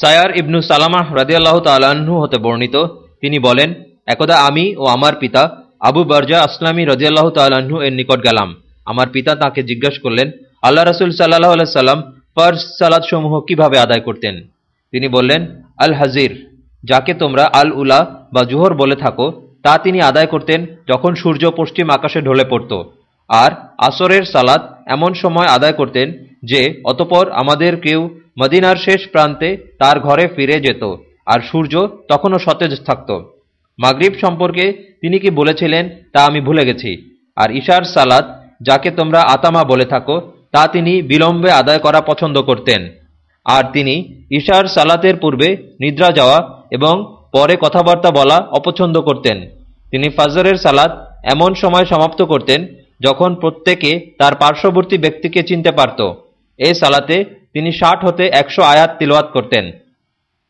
সায়ার ইবনু সালামাহ রাজিয়াল্লাহ তাল্লাহ্ন হতে বর্ণিত, তিনি বলেন, একদা আমি ও আমার পিতা আবু বারজা আসলামী রাজিয়াল্লাহ তাল্লাহ্ন এর নিকট গেলাম। আমার পিতা তাকে জিজ্ঞাসা করলেন, আল্লাহ রসুল সাল্লাহ আল্লাহ সাল্লাম ফর্জ সালাদসমূহ কীভাবে আদায় করতেন? তিনি বললেন, আল হাজির, যাকে তোমরা আল উলা বা জুহর বলে থাকো, তা তিনি আদায় করতেন যখন সূর্য পশ্চিম আকাশে ঢলে পড়ত। আর আসরের সালাত এমন সময় আদায় করতেন যে অতপর আমাদের কেউ মদিনার শেষ প্রান্তে তার ঘরে ফিরে যেত, আর সূর্য তখনও সতেজ থাকত। মাগরিব সম্পর্কে তিনি কি বলেছিলেন তা আমি ভুলে গেছি, আর ঈশার সালাত যাকে তোমরা আতামা বলে থাকো, তা তিনি বিলম্বে আদায় করা পছন্দ করতেন। আর তিনি ঈশার সালাতের পূর্বে নিদ্রা যাওয়া এবং পরে কথাবার্তা বলা অপছন্দ করতেন। তিনি ফাজরের সালাত এমন সময় সমাপ্ত করতেন যখন প্রত্যেকে তার পার্শ্ববর্তী ব্যক্তিকে চিনতে পারত। এই সালাতে তিনি ষাট হতে একশো আয়াত তিলওয়াত করতেন।